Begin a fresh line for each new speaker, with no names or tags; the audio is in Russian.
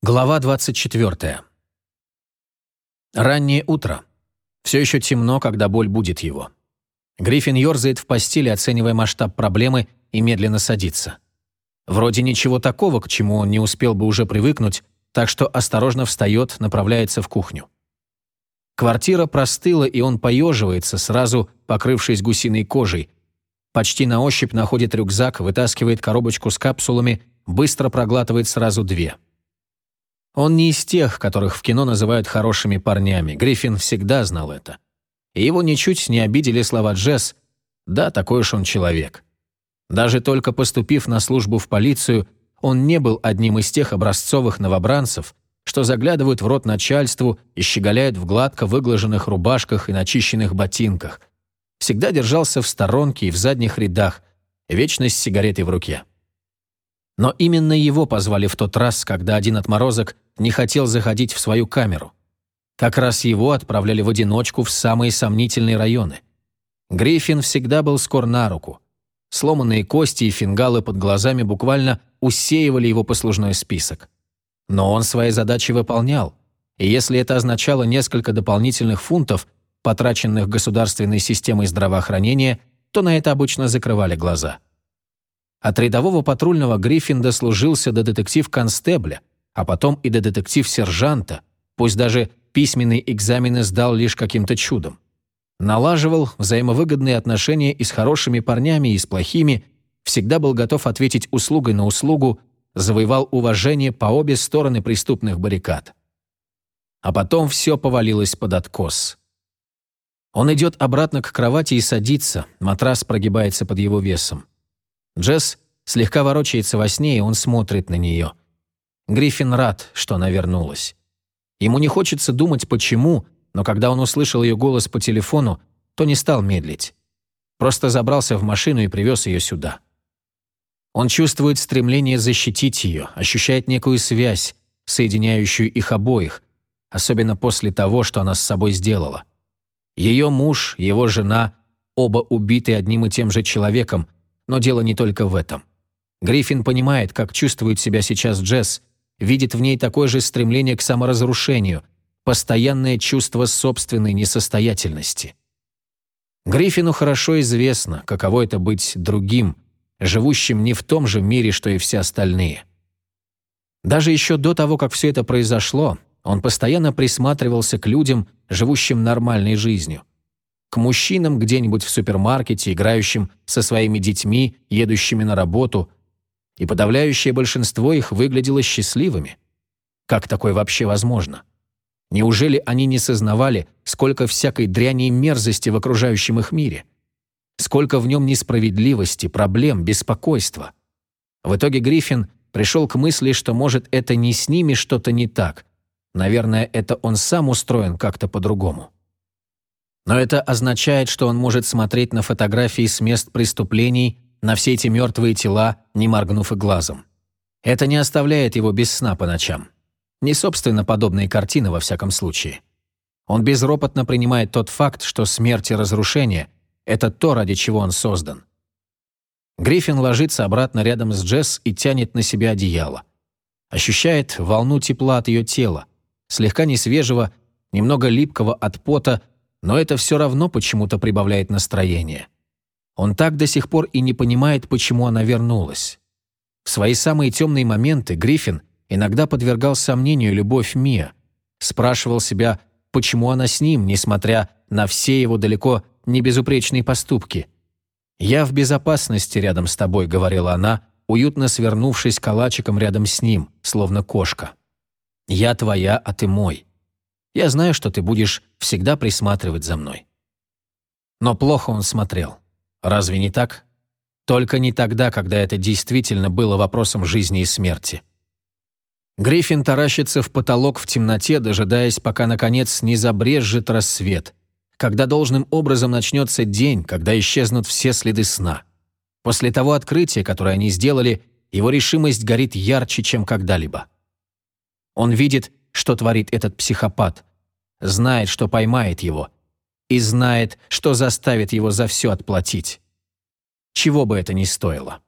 Глава 24. Раннее утро. Все еще темно, когда боль будет его. Гриффин ерзает в постели, оценивая масштаб проблемы, и медленно садится. Вроде ничего такого, к чему он не успел бы уже привыкнуть, так что осторожно встает, направляется в кухню. Квартира простыла, и он поеживается, сразу покрывшись гусиной кожей. Почти на ощупь находит рюкзак, вытаскивает коробочку с капсулами, быстро проглатывает сразу две – он не из тех, которых в кино называют хорошими парнями. Гриффин всегда знал это. И его ничуть не обидели слова Джесс «Да, такой уж он человек». Даже только поступив на службу в полицию, он не был одним из тех образцовых новобранцев, что заглядывают в рот начальству и щеголяют в гладко выглаженных рубашках и начищенных ботинках. Всегда держался в сторонке и в задних рядах, вечно с сигаретой в руке. Но именно его позвали в тот раз, когда один отморозок не хотел заходить в свою камеру. Как раз его отправляли в одиночку в самые сомнительные районы. Гриффин всегда был скор на руку. Сломанные кости и фингалы под глазами буквально усеивали его послужной список. Но он свои задачи выполнял, и если это означало несколько дополнительных фунтов, потраченных государственной системой здравоохранения, то на это обычно закрывали глаза. От рядового патрульного Гриффин дослужился до детектив-констебля, а потом и до детектив-сержанта, пусть даже письменные экзамены сдал лишь каким-то чудом. Налаживал взаимовыгодные отношения и с хорошими парнями, и с плохими, всегда был готов ответить услугой на услугу, завоевал уважение по обе стороны преступных баррикад. А потом все повалилось под откос. Он идет обратно к кровати и садится, матрас прогибается под его весом. Джесс слегка ворочается во сне, и он смотрит на нее. Гриффин рад, что она вернулась. Ему не хочется думать, почему, но когда он услышал ее голос по телефону, то не стал медлить. Просто забрался в машину и привез ее сюда. Он чувствует стремление защитить ее, ощущает некую связь, соединяющую их обоих, особенно после того, что она с собой сделала. Ее муж, его жена, оба убиты одним и тем же человеком, но дело не только в этом. Гриффин понимает, как чувствует себя сейчас Джесс, видит в ней такое же стремление к саморазрушению, постоянное чувство собственной несостоятельности. Гриффину хорошо известно, каково это быть другим, живущим не в том же мире, что и все остальные. Даже еще до того, как все это произошло, он постоянно присматривался к людям, живущим нормальной жизнью к мужчинам где-нибудь в супермаркете, играющим со своими детьми, едущими на работу, и подавляющее большинство их выглядело счастливыми. Как такое вообще возможно? Неужели они не сознавали, сколько всякой дряни и мерзости в окружающем их мире? Сколько в нем несправедливости, проблем, беспокойства? В итоге Гриффин пришел к мысли, что, может, это не с ними что-то не так. Наверное, это он сам устроен как-то по-другому. Но это означает, что он может смотреть на фотографии с мест преступлений, на все эти мертвые тела, не моргнув и глазом. Это не оставляет его без сна по ночам. Не собственно подобные картины во всяком случае. Он безропотно принимает тот факт, что смерть и разрушение – это то, ради чего он создан. Гриффин ложится обратно рядом с Джесс и тянет на себя одеяло. Ощущает волну тепла от ее тела, слегка несвежего, немного липкого от пота, но это все равно почему-то прибавляет настроение. Он так до сих пор и не понимает, почему она вернулась. В свои самые темные моменты Гриффин иногда подвергал сомнению любовь Мия, спрашивал себя, почему она с ним, несмотря на все его далеко не безупречные поступки. «Я в безопасности рядом с тобой», — говорила она, уютно свернувшись калачиком рядом с ним, словно кошка. «Я твоя, а ты мой. Я знаю, что ты будешь всегда присматривать за мной». Но плохо он смотрел. Разве не так? Только не тогда, когда это действительно было вопросом жизни и смерти. Гриффин таращится в потолок в темноте, дожидаясь, пока, наконец, не забрежет рассвет, когда должным образом начнется день, когда исчезнут все следы сна. После того открытия, которое они сделали, его решимость горит ярче, чем когда-либо. Он видит, что творит этот психопат, знает, что поймает его, и знает, что заставит его за все отплатить. Чего бы это ни стоило.